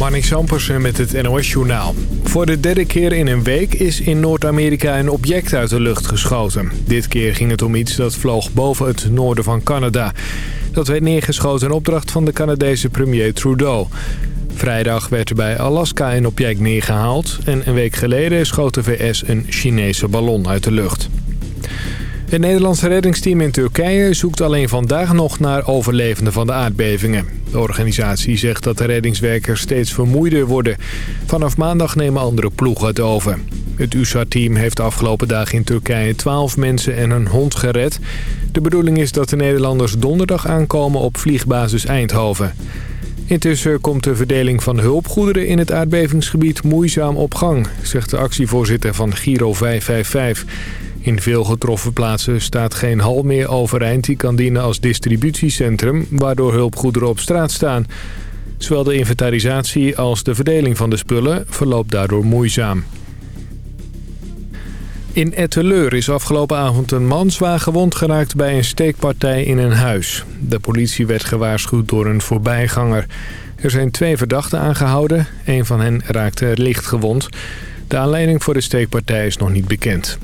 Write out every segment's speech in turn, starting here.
Marnik Sampersen met het NOS-journaal. Voor de derde keer in een week is in Noord-Amerika een object uit de lucht geschoten. Dit keer ging het om iets dat vloog boven het noorden van Canada. Dat werd neergeschoten in opdracht van de Canadese premier Trudeau. Vrijdag werd er bij Alaska een object neergehaald... en een week geleden schoot de VS een Chinese ballon uit de lucht. Het Nederlandse reddingsteam in Turkije zoekt alleen vandaag nog naar overlevenden van de aardbevingen. De organisatie zegt dat de reddingswerkers steeds vermoeider worden. Vanaf maandag nemen andere ploegen het over. Het USA-team heeft de afgelopen dagen in Turkije 12 mensen en een hond gered. De bedoeling is dat de Nederlanders donderdag aankomen op vliegbasis Eindhoven. Intussen komt de verdeling van hulpgoederen in het aardbevingsgebied moeizaam op gang, zegt de actievoorzitter van Giro 555. In veel getroffen plaatsen staat geen hal meer overeind die kan dienen als distributiecentrum, waardoor hulpgoederen op straat staan. Zowel de inventarisatie als de verdeling van de spullen verloopt daardoor moeizaam. In Etteleur is afgelopen avond een man zwaar gewond geraakt bij een steekpartij in een huis. De politie werd gewaarschuwd door een voorbijganger. Er zijn twee verdachten aangehouden. Een van hen raakte licht gewond. De aanleiding voor de steekpartij is nog niet bekend.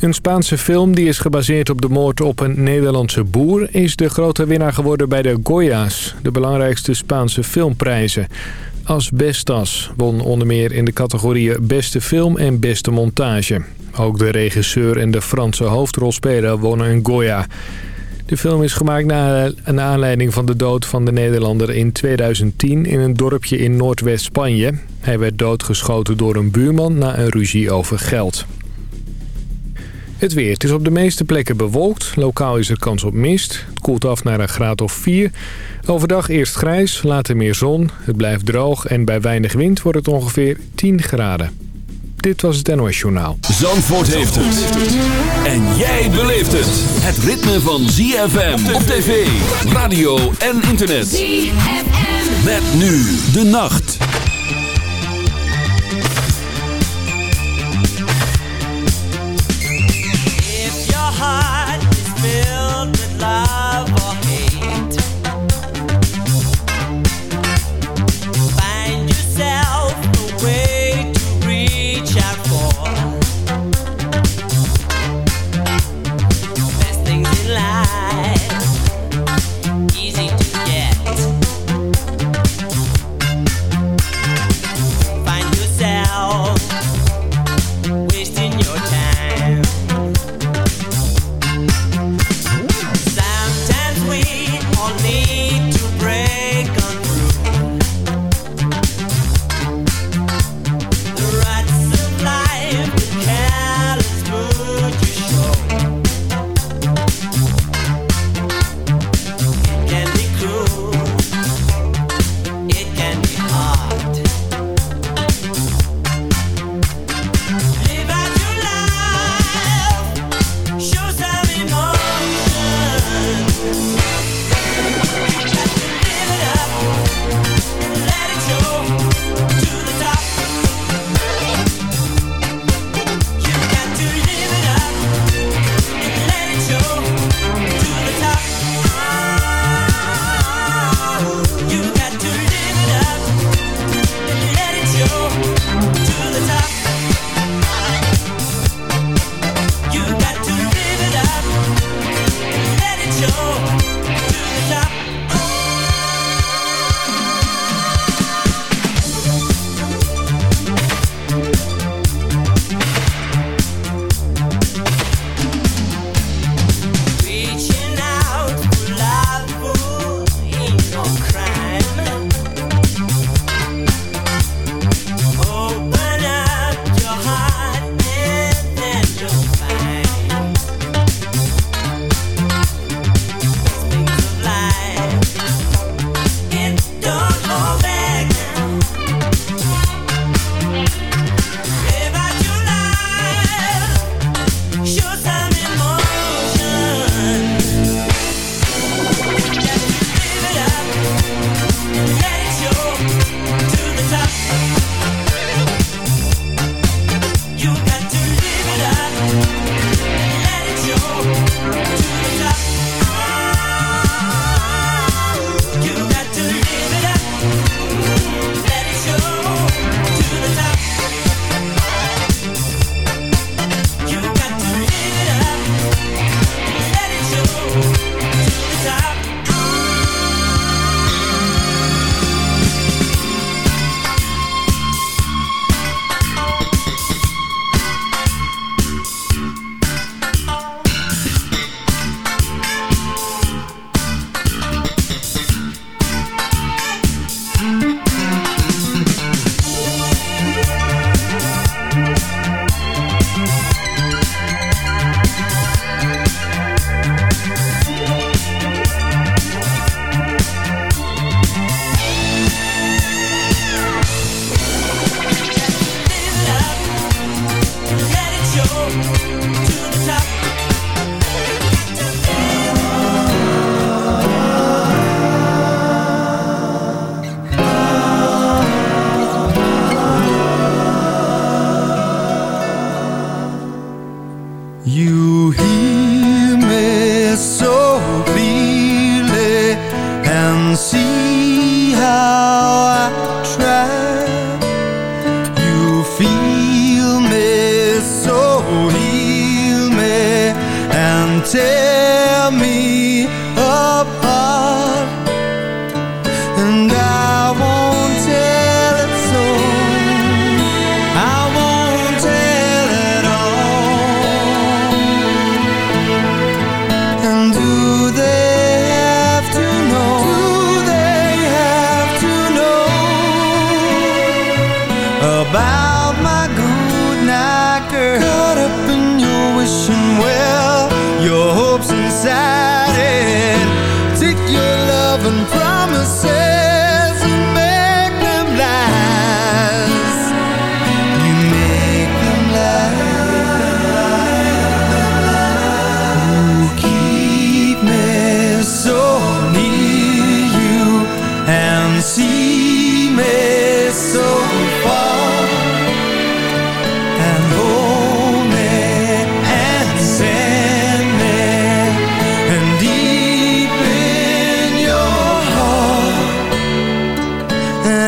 Een Spaanse film die is gebaseerd op de moord op een Nederlandse boer... is de grote winnaar geworden bij de Goya's, de belangrijkste Spaanse filmprijzen. Asbestas won onder meer in de categorieën beste film en beste montage. Ook de regisseur en de Franse hoofdrolspeler wonnen een Goya. De film is gemaakt na een aanleiding van de dood van de Nederlander in 2010 in een dorpje in Noordwest-Spanje. Hij werd doodgeschoten door een buurman na een ruzie over geld. Het weer. Het is op de meeste plekken bewolkt. Lokaal is er kans op mist. Het koelt af naar een graad of 4. Overdag eerst grijs, later meer zon. Het blijft droog en bij weinig wind wordt het ongeveer 10 graden. Dit was het NOS Journaal. Zandvoort heeft het. En jij beleeft het. Het ritme van ZFM op tv, radio en internet. ZFM. Met nu de nacht.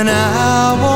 an hour.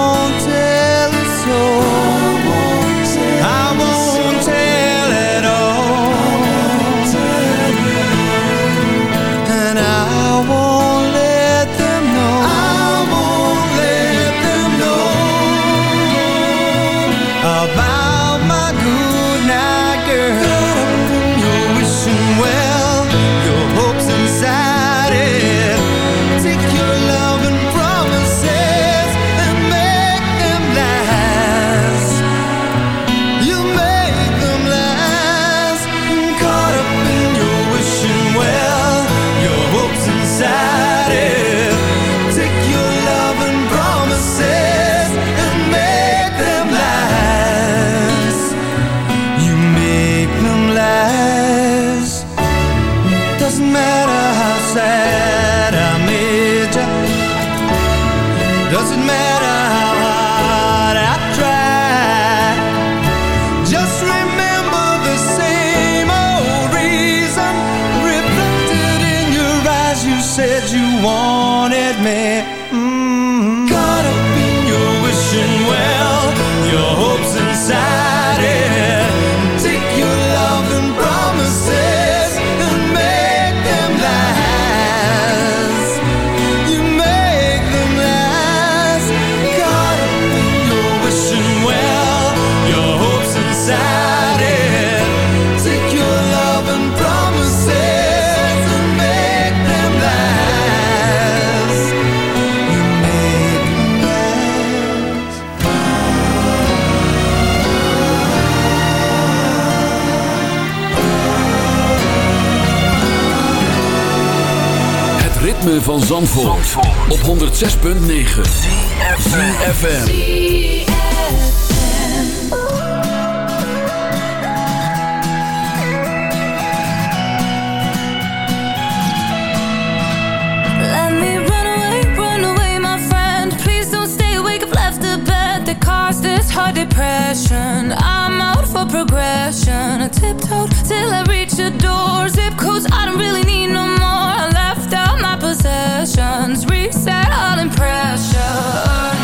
Van Zandvoort, op 106.9 CFFM Let me run away, run away my friend. Please don't stay awake, I've left the bed That caused this heart depression. I'm out for progression. I tiptoed till I reach the door. Zip codes, I don't really need no more possessions Reset all impressions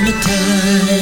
summertime.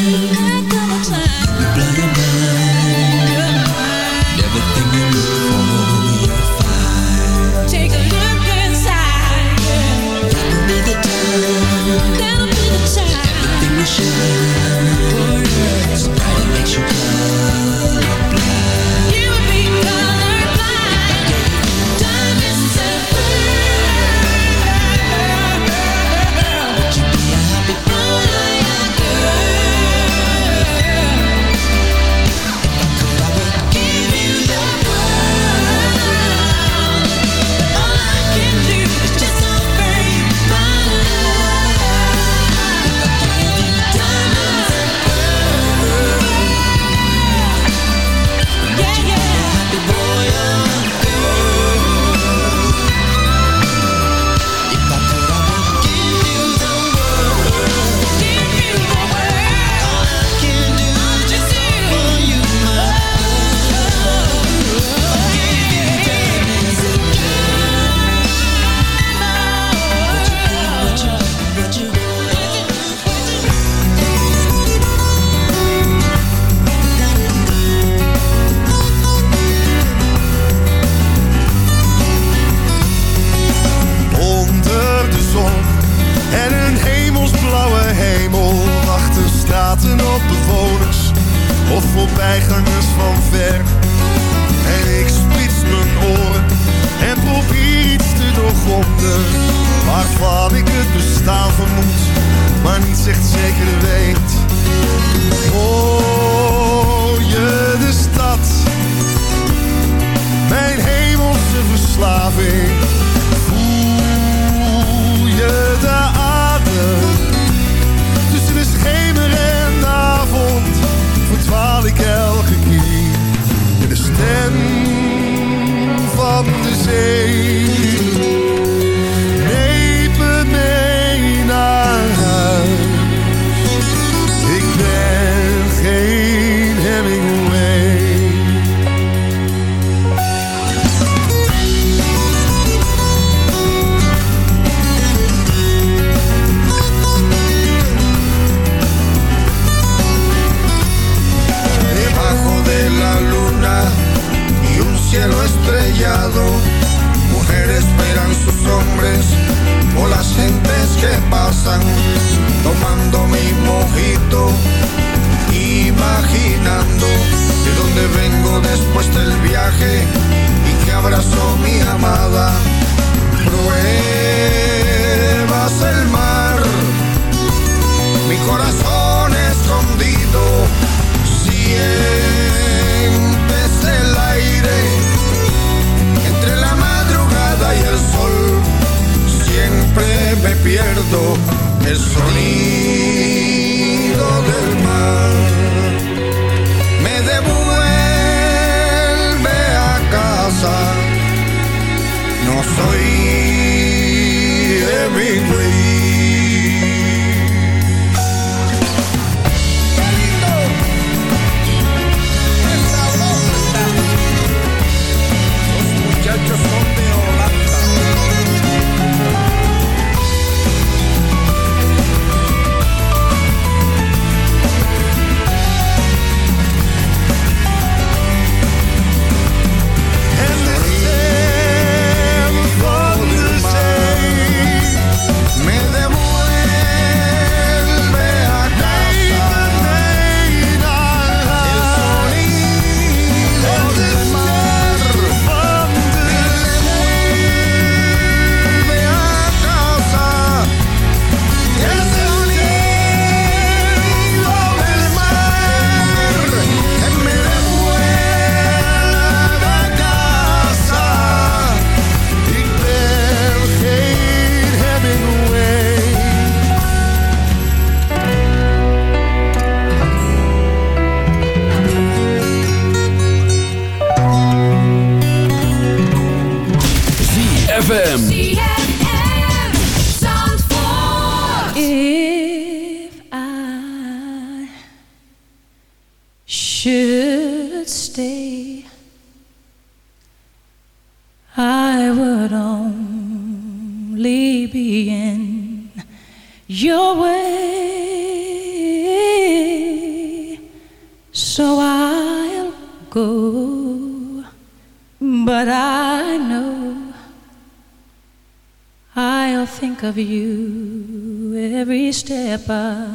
pas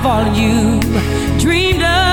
of all you dreamed of.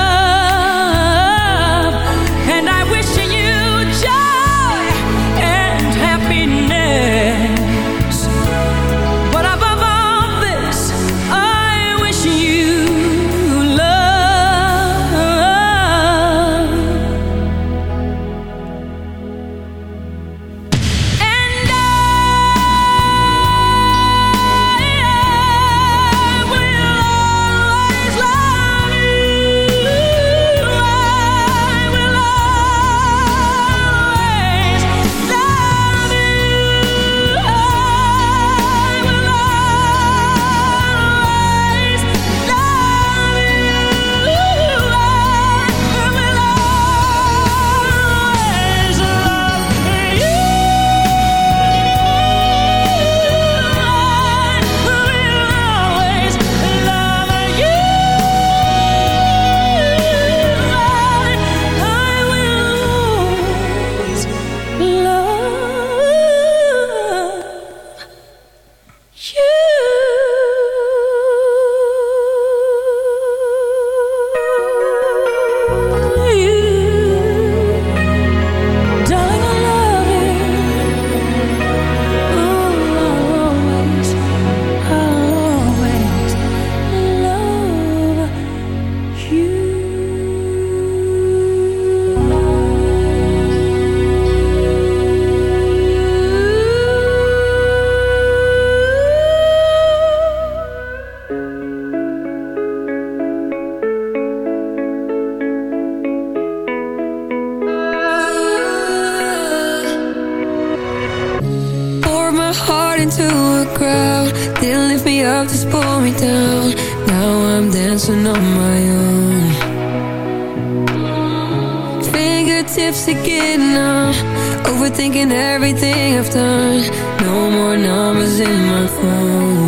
into a crowd. Didn't lift me up, just pull me down. Now I'm dancing on my own. Fingertips again numb, Overthinking everything I've done. No more numbers in my phone.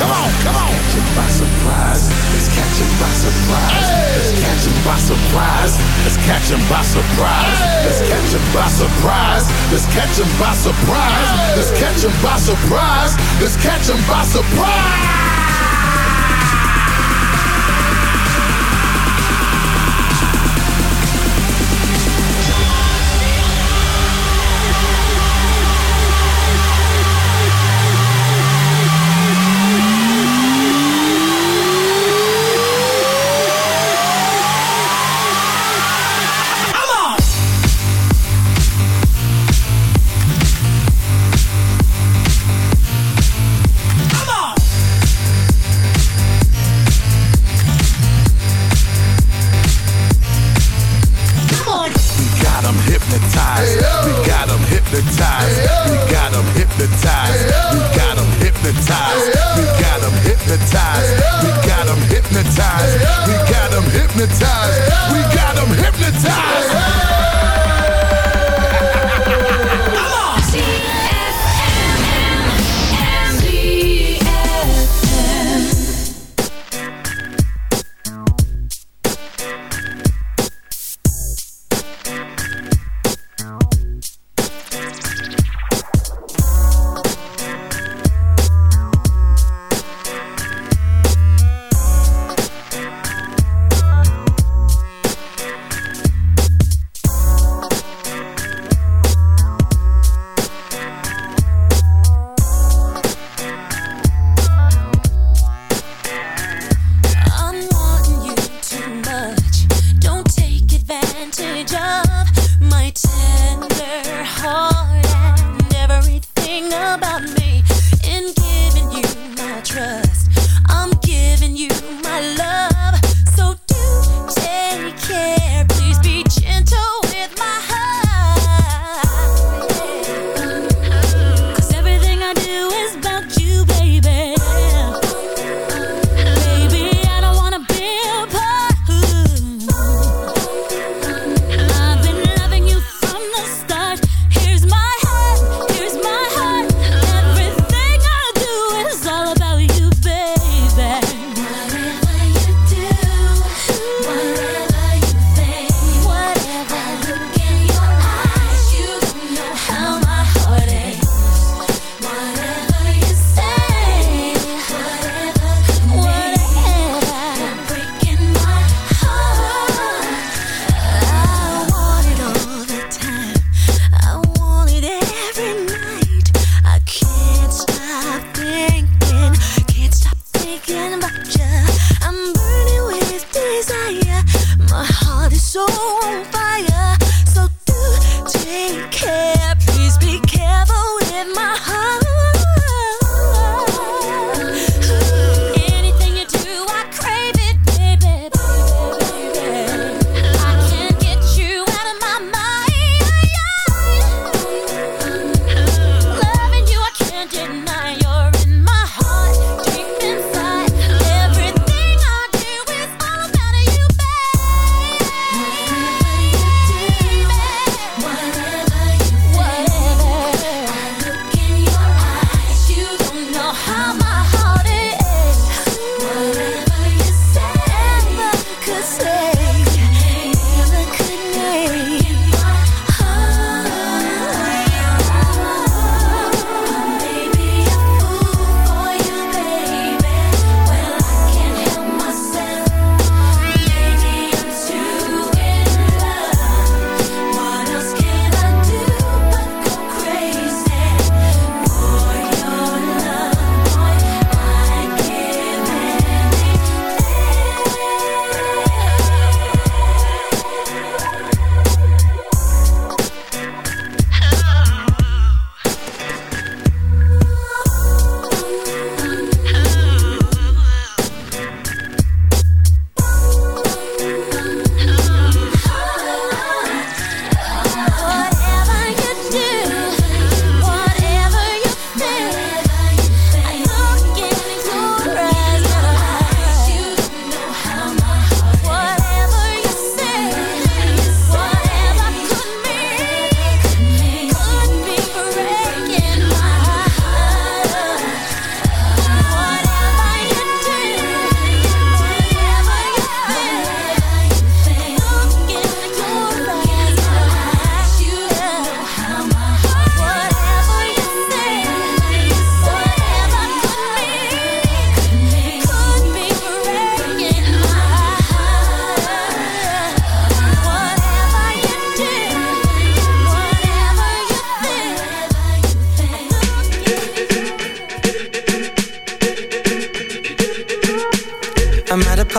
Come on, come on. Catching by surprise. Let's catch him by surprise. Let's catch him by surprise. Let's catch him by surprise. Let's catch him by surprise. Let's catch him by surprise. Let's catch him by surprise. Let's catch him by surprise.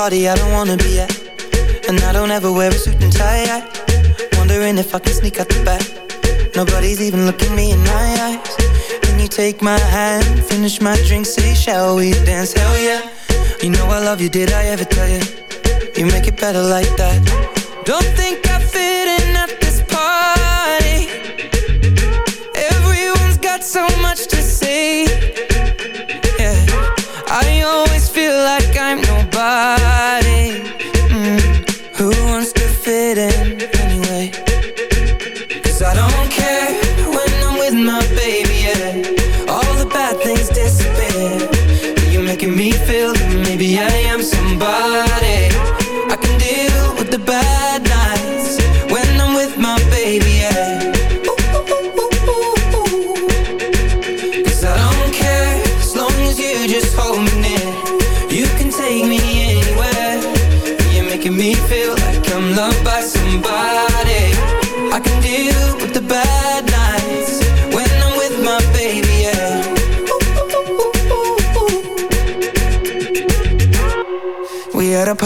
Cartier don't care when I'm with my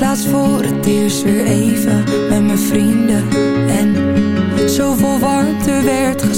Laat voor het eerst weer even met mijn vrienden. En zoveel warmte werd gezien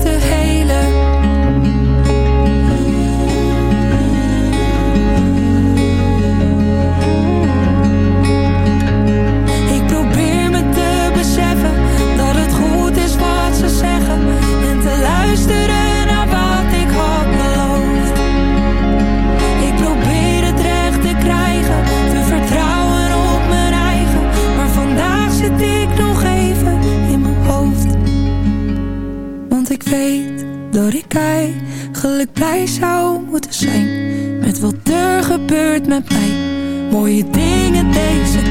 mooie dingen deze